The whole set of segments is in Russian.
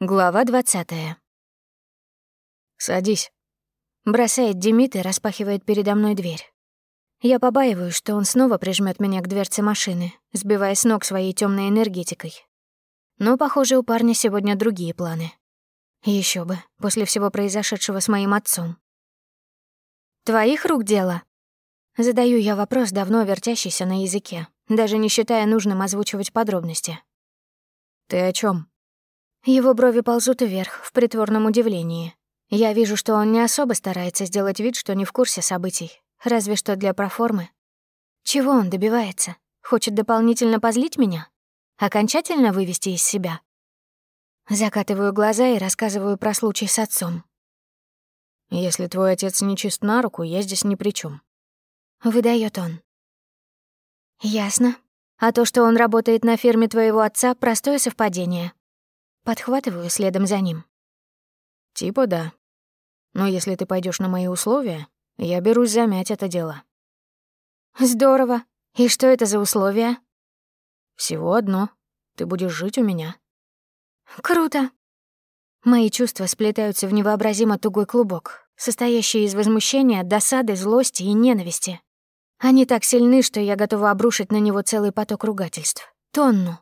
Глава двадцатая. «Садись», — бросает Демид и распахивает передо мной дверь. Я побаиваюсь, что он снова прижмет меня к дверце машины, сбивая с ног своей темной энергетикой. Но, похоже, у парня сегодня другие планы. Еще бы, после всего произошедшего с моим отцом. «Твоих рук дело?» Задаю я вопрос, давно вертящийся на языке, даже не считая нужным озвучивать подробности. «Ты о чем? Его брови ползут вверх, в притворном удивлении. Я вижу, что он не особо старается сделать вид, что не в курсе событий, разве что для проформы. Чего он добивается? Хочет дополнительно позлить меня? Окончательно вывести из себя? Закатываю глаза и рассказываю про случай с отцом. «Если твой отец не чист на руку, я здесь ни при чем. Выдает он. «Ясно. А то, что он работает на ферме твоего отца, простое совпадение. Подхватываю следом за ним. Типа да. Но если ты пойдешь на мои условия, я берусь замять это дело. Здорово. И что это за условия? Всего одно. Ты будешь жить у меня. Круто. Мои чувства сплетаются в невообразимо тугой клубок, состоящий из возмущения, досады, злости и ненависти. Они так сильны, что я готова обрушить на него целый поток ругательств. Тонну.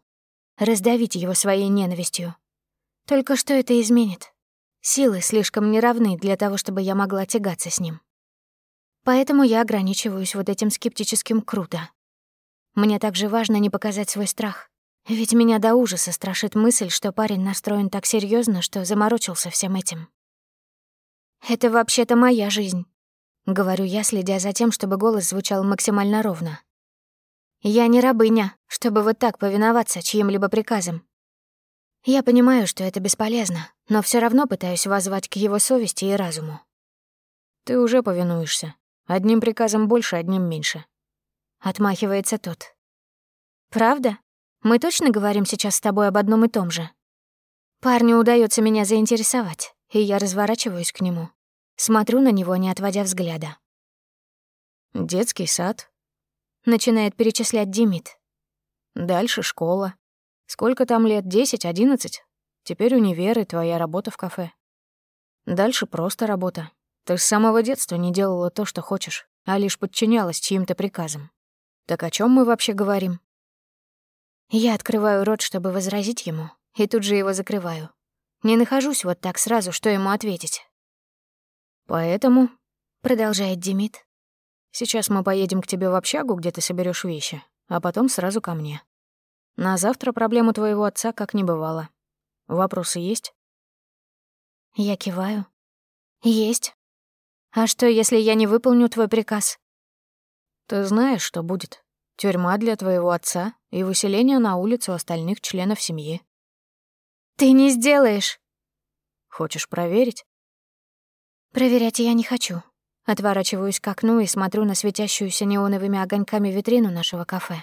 Раздавить его своей ненавистью. Только что это изменит? Силы слишком неравны для того, чтобы я могла тягаться с ним. Поэтому я ограничиваюсь вот этим скептическим круто. Мне также важно не показать свой страх. Ведь меня до ужаса страшит мысль, что парень настроен так серьезно, что заморочился всем этим. «Это вообще-то моя жизнь», — говорю я, следя за тем, чтобы голос звучал максимально ровно. «Я не рабыня, чтобы вот так повиноваться чьим-либо приказам. Я понимаю, что это бесполезно, но все равно пытаюсь воззвать к его совести и разуму. «Ты уже повинуешься. Одним приказом больше, одним меньше». Отмахивается тот. «Правда? Мы точно говорим сейчас с тобой об одном и том же?» Парню удается меня заинтересовать, и я разворачиваюсь к нему. Смотрю на него, не отводя взгляда. «Детский сад», — начинает перечислять Димит. «Дальше школа, Сколько там лет? Десять, одиннадцать? Теперь универ и твоя работа в кафе. Дальше просто работа. Ты с самого детства не делала то, что хочешь, а лишь подчинялась чьим-то приказам. Так о чем мы вообще говорим? Я открываю рот, чтобы возразить ему, и тут же его закрываю. Не нахожусь вот так сразу, что ему ответить. Поэтому, продолжает Демид, сейчас мы поедем к тебе в общагу, где ты соберешь вещи, а потом сразу ко мне. На завтра проблему твоего отца как не бывало. Вопросы есть? Я киваю. Есть. А что, если я не выполню твой приказ? Ты знаешь, что будет. Тюрьма для твоего отца и выселение на улицу остальных членов семьи. Ты не сделаешь. Хочешь проверить? Проверять я не хочу. Отворачиваюсь к окну и смотрю на светящуюся неоновыми огоньками витрину нашего кафе.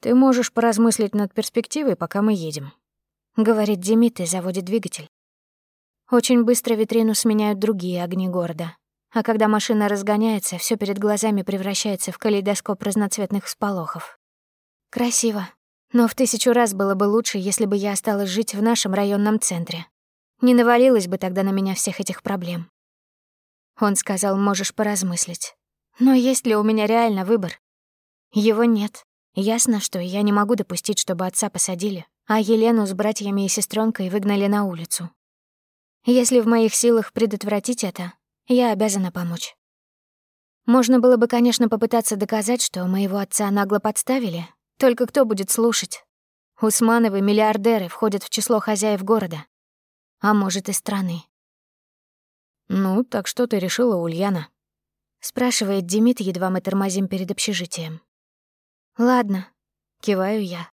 «Ты можешь поразмыслить над перспективой, пока мы едем», — говорит Демид и заводит двигатель. Очень быстро витрину сменяют другие огни города. А когда машина разгоняется, все перед глазами превращается в калейдоскоп разноцветных всполохов. Красиво. Но в тысячу раз было бы лучше, если бы я осталась жить в нашем районном центре. Не навалилось бы тогда на меня всех этих проблем. Он сказал, можешь поразмыслить. Но есть ли у меня реально выбор? Его нет. Ясно, что я не могу допустить, чтобы отца посадили, а Елену с братьями и сестренкой выгнали на улицу. Если в моих силах предотвратить это, я обязана помочь. Можно было бы, конечно, попытаться доказать, что моего отца нагло подставили, только кто будет слушать? Усмановы миллиардеры входят в число хозяев города, а может и страны. «Ну, так что ты решила, Ульяна?» — спрашивает Демид, едва мы тормозим перед общежитием. «Ладно», — киваю я.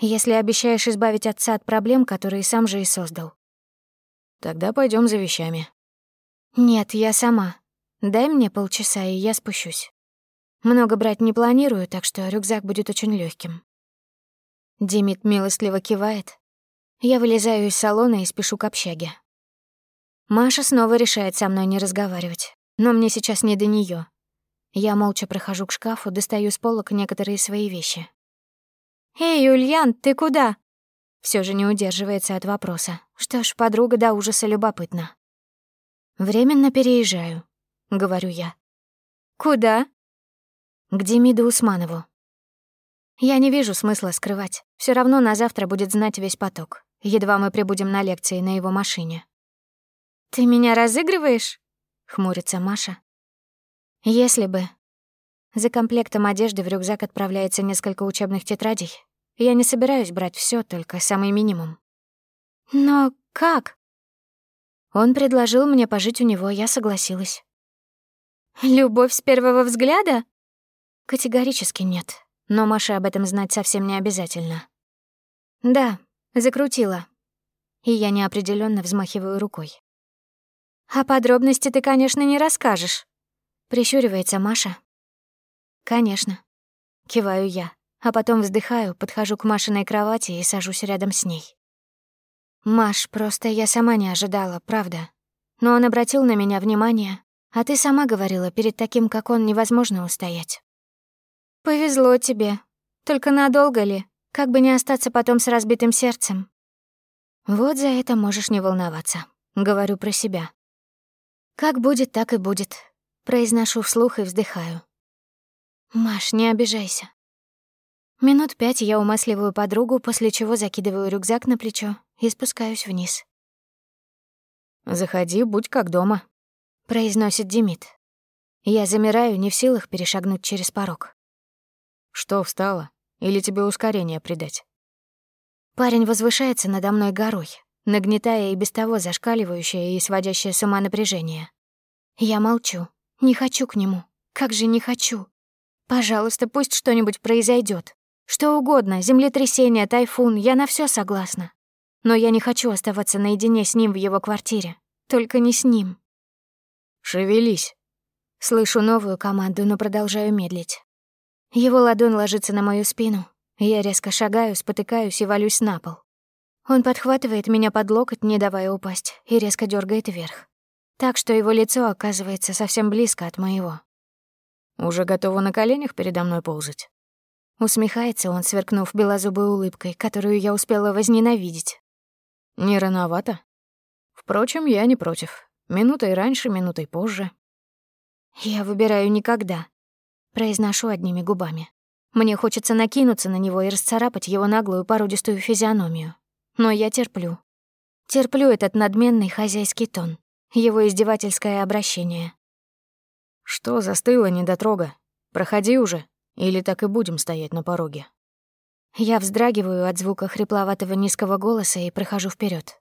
«Если обещаешь избавить отца от проблем, которые сам же и создал». «Тогда пойдем за вещами». «Нет, я сама. Дай мне полчаса, и я спущусь. Много брать не планирую, так что рюкзак будет очень легким. Димит милостливо кивает. Я вылезаю из салона и спешу к общаге. Маша снова решает со мной не разговаривать, но мне сейчас не до нее. Я молча прохожу к шкафу, достаю с полок некоторые свои вещи. «Эй, Ульян, ты куда?» Все же не удерживается от вопроса. Что ж, подруга до ужаса любопытна. «Временно переезжаю», — говорю я. «Куда?» «К Демиду Усманову». Я не вижу смысла скрывать. Все равно на завтра будет знать весь поток. Едва мы прибудем на лекции на его машине. «Ты меня разыгрываешь?» — хмурится Маша. «Если бы». За комплектом одежды в рюкзак отправляется несколько учебных тетрадей. Я не собираюсь брать все, только самый минимум. «Но как?» Он предложил мне пожить у него, я согласилась. «Любовь с первого взгляда?» Категорически нет, но Маше об этом знать совсем не обязательно. «Да, закрутила». И я неопределенно взмахиваю рукой. «А подробности ты, конечно, не расскажешь», — прищуривается Маша. «Конечно». Киваю я, а потом вздыхаю, подхожу к Машиной кровати и сажусь рядом с ней. «Маш, просто я сама не ожидала, правда. Но он обратил на меня внимание, а ты сама говорила, перед таким, как он, невозможно устоять». «Повезло тебе. Только надолго ли? Как бы не остаться потом с разбитым сердцем?» «Вот за это можешь не волноваться», — говорю про себя. «Как будет, так и будет», — произношу вслух и вздыхаю. «Маш, не обижайся». Минут пять я умасливаю подругу, после чего закидываю рюкзак на плечо и спускаюсь вниз. «Заходи, будь как дома», — произносит Демид. Я замираю, не в силах перешагнуть через порог. «Что, встала? Или тебе ускорение придать?» Парень возвышается надо мной горой, нагнетая и без того зашкаливающее и сводящее с ума напряжение. Я молчу. Не хочу к нему. Как же не хочу. Пожалуйста, пусть что-нибудь произойдет. Что угодно, землетрясение, тайфун, я на все согласна. Но я не хочу оставаться наедине с ним в его квартире. Только не с ним. «Шевелись». Слышу новую команду, но продолжаю медлить. Его ладонь ложится на мою спину. Я резко шагаю, спотыкаюсь и валюсь на пол. Он подхватывает меня под локоть, не давая упасть, и резко дергает вверх. Так что его лицо оказывается совсем близко от моего. «Уже готова на коленях передо мной ползать?» Усмехается он, сверкнув белозубой улыбкой, которую я успела возненавидеть. «Не рановато?» «Впрочем, я не против. Минутой раньше, минутой позже». «Я выбираю никогда», — произношу одними губами. Мне хочется накинуться на него и расцарапать его наглую породистую физиономию. Но я терплю. Терплю этот надменный хозяйский тон, его издевательское обращение. «Что застыло, недотрога? Проходи уже, или так и будем стоять на пороге?» Я вздрагиваю от звука хрипловатого низкого голоса и прохожу вперед.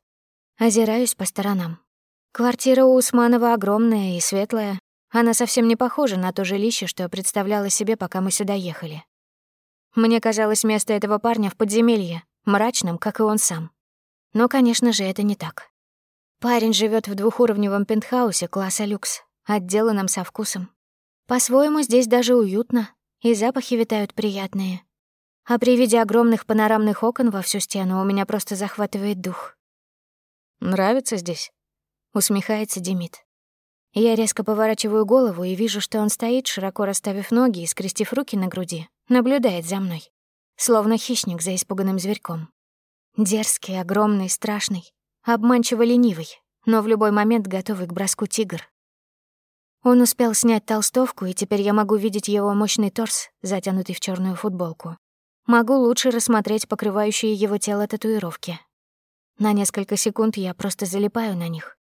Озираюсь по сторонам. Квартира у Усманова огромная и светлая. Она совсем не похожа на то жилище, что представляла себе, пока мы сюда ехали. Мне казалось место этого парня в подземелье, мрачным, как и он сам. Но, конечно же, это не так. Парень живет в двухуровневом пентхаусе класса люкс, отделанном со вкусом. По-своему здесь даже уютно, и запахи витают приятные. А при виде огромных панорамных окон во всю стену у меня просто захватывает дух. «Нравится здесь?» — усмехается Демид. Я резко поворачиваю голову и вижу, что он стоит, широко расставив ноги и скрестив руки на груди, наблюдает за мной, словно хищник за испуганным зверьком. Дерзкий, огромный, страшный, обманчиво ленивый, но в любой момент готовый к броску тигр. Он успел снять толстовку, и теперь я могу видеть его мощный торс, затянутый в черную футболку. Могу лучше рассмотреть покрывающие его тело татуировки. На несколько секунд я просто залипаю на них.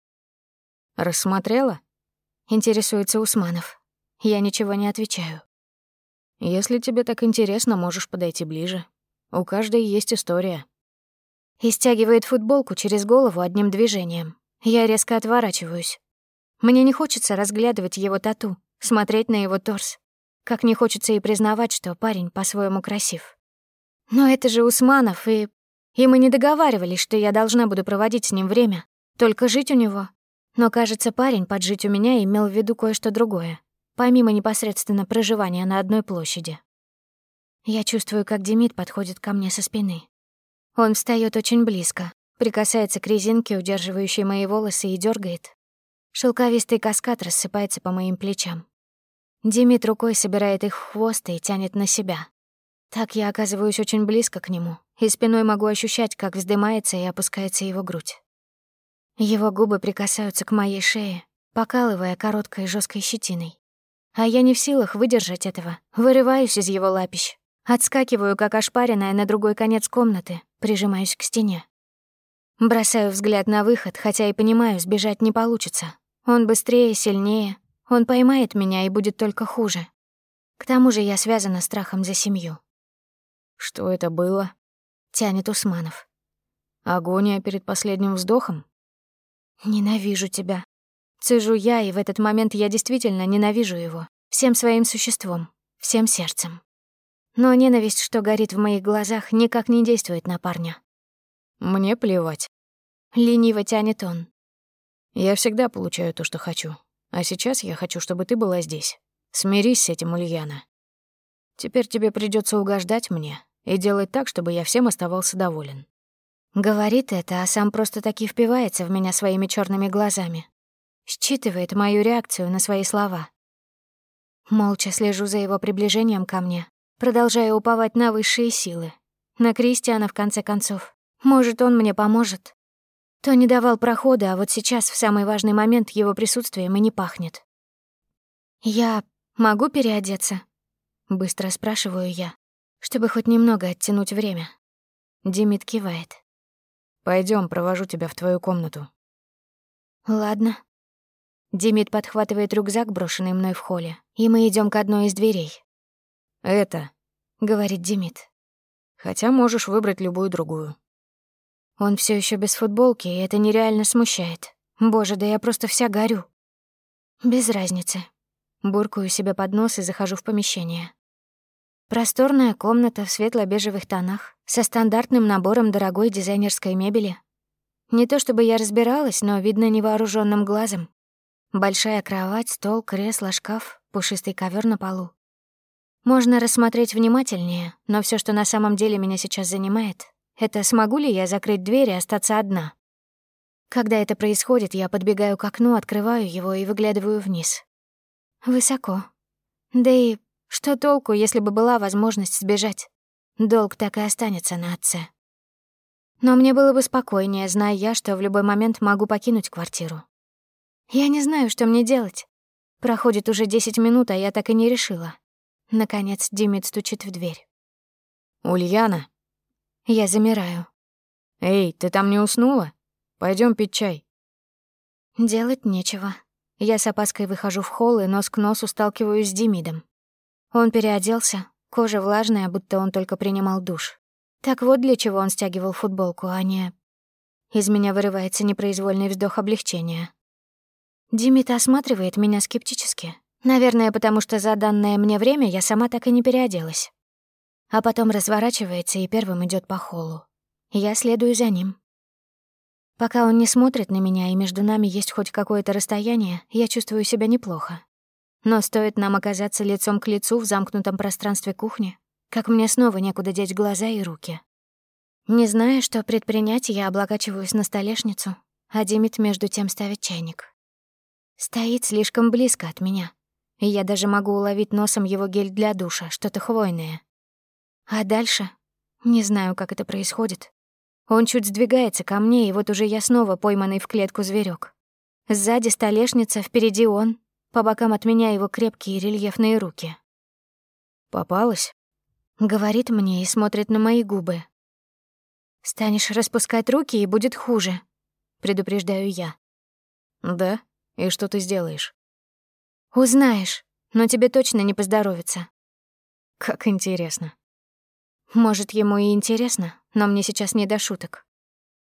«Рассмотрела?» — интересуется Усманов. Я ничего не отвечаю. «Если тебе так интересно, можешь подойти ближе. У каждой есть история». И стягивает футболку через голову одним движением. Я резко отворачиваюсь. Мне не хочется разглядывать его тату, смотреть на его торс. Как не хочется и признавать, что парень по-своему красив. Но это же Усманов, и... И мы не договаривались, что я должна буду проводить с ним время, только жить у него. Но, кажется, парень поджить у меня имел в виду кое-что другое, помимо непосредственно проживания на одной площади. Я чувствую, как Демид подходит ко мне со спины. Он встаёт очень близко, прикасается к резинке, удерживающей мои волосы, и дёргает, Шелковистый каскад рассыпается по моим плечам. Димит рукой собирает их в хвост и тянет на себя. Так я оказываюсь очень близко к нему, и спиной могу ощущать, как вздымается и опускается его грудь. Его губы прикасаются к моей шее, покалывая короткой жесткой щетиной. А я не в силах выдержать этого, вырываюсь из его лапищ, отскакиваю, как ошпаренная, на другой конец комнаты, прижимаюсь к стене. Бросаю взгляд на выход, хотя и понимаю, сбежать не получится. Он быстрее, сильнее, он поймает меня и будет только хуже. К тому же я связана страхом за семью. «Что это было?» — тянет Усманов. «Агония перед последним вздохом?» «Ненавижу тебя». Цежу я, и в этот момент я действительно ненавижу его. Всем своим существом, всем сердцем. Но ненависть, что горит в моих глазах, никак не действует на парня. Мне плевать. Лениво тянет он. Я всегда получаю то, что хочу. А сейчас я хочу, чтобы ты была здесь. Смирись с этим, Ульяна. Теперь тебе придется угождать мне и делать так, чтобы я всем оставался доволен. Говорит это, а сам просто таки впивается в меня своими черными глазами. Считывает мою реакцию на свои слова. Молча слежу за его приближением ко мне, продолжая уповать на высшие силы. На Кристиана, в конце концов. Может, он мне поможет. То не давал прохода, а вот сейчас, в самый важный момент, его присутствием и не пахнет. «Я могу переодеться?» Быстро спрашиваю я, чтобы хоть немного оттянуть время. Димит кивает. Пойдем, провожу тебя в твою комнату». «Ладно». Димит подхватывает рюкзак, брошенный мной в холле, и мы идем к одной из дверей. «Это», — говорит Димит. «Хотя можешь выбрать любую другую». Он все еще без футболки, и это нереально смущает. Боже, да я просто вся горю. Без разницы. Буркаю себе под нос и захожу в помещение. Просторная комната в светло-бежевых тонах, со стандартным набором дорогой дизайнерской мебели. Не то чтобы я разбиралась, но видно невооруженным глазом. Большая кровать, стол, кресло, шкаф, пушистый ковер на полу. Можно рассмотреть внимательнее, но все, что на самом деле меня сейчас занимает, это смогу ли я закрыть дверь и остаться одна? Когда это происходит, я подбегаю к окну, открываю его и выглядываю вниз. Высоко. Да и что толку, если бы была возможность сбежать? Долг так и останется на отце. Но мне было бы спокойнее, зная я, что в любой момент могу покинуть квартиру. Я не знаю, что мне делать. Проходит уже 10 минут, а я так и не решила. Наконец Димит стучит в дверь. «Ульяна!» Я замираю. «Эй, ты там не уснула? Пойдем пить чай». Делать нечего. Я с опаской выхожу в холл и нос к носу сталкиваюсь с Демидом. Он переоделся, кожа влажная, будто он только принимал душ. Так вот для чего он стягивал футболку, а не... Из меня вырывается непроизвольный вздох облегчения. Димит осматривает меня скептически. Наверное, потому что за данное мне время я сама так и не переоделась а потом разворачивается и первым идет по холлу. Я следую за ним. Пока он не смотрит на меня, и между нами есть хоть какое-то расстояние, я чувствую себя неплохо. Но стоит нам оказаться лицом к лицу в замкнутом пространстве кухни, как мне снова некуда деть глаза и руки. Не зная, что предпринять, я облокачиваюсь на столешницу, а Димит между тем ставит чайник. Стоит слишком близко от меня, и я даже могу уловить носом его гель для душа, что-то хвойное. А дальше? Не знаю, как это происходит. Он чуть сдвигается ко мне, и вот уже я снова пойманный в клетку зверек. Сзади столешница, впереди он, по бокам от меня его крепкие рельефные руки. «Попалась?» — говорит мне и смотрит на мои губы. «Станешь распускать руки, и будет хуже», — предупреждаю я. «Да? И что ты сделаешь?» «Узнаешь, но тебе точно не поздоровится». «Как интересно», может, ему и интересно, но мне сейчас не до шуток.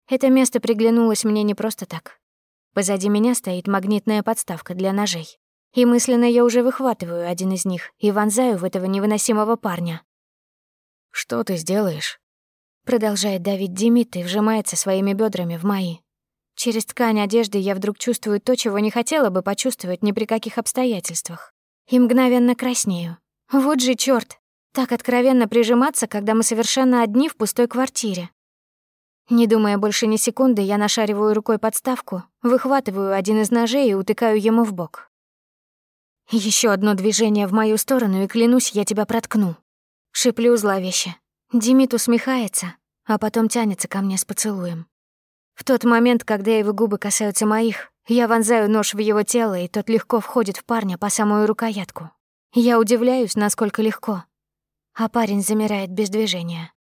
Это место приглянулось мне не просто так. Позади меня стоит магнитная подставка для ножей. И мысленно я уже выхватываю один из них и вонзаю в этого невыносимого парня. «Что ты сделаешь?» Продолжает давить Димит и вжимается своими бедрами в мои. Через ткань одежды я вдруг чувствую то, чего не хотела бы почувствовать ни при каких обстоятельствах. И мгновенно краснею. Вот же чёрт! Так откровенно прижиматься, когда мы совершенно одни в пустой квартире. Не думая больше ни секунды, я нашариваю рукой подставку, выхватываю один из ножей и утыкаю ему в бок. Еще одно движение в мою сторону, и клянусь, я тебя проткну. Шиплю зловеще. Димит усмехается, а потом тянется ко мне с поцелуем. В тот момент, когда его губы касаются моих, я вонзаю нож в его тело, и тот легко входит в парня по самую рукоятку. Я удивляюсь, насколько легко. А парень замирает без движения.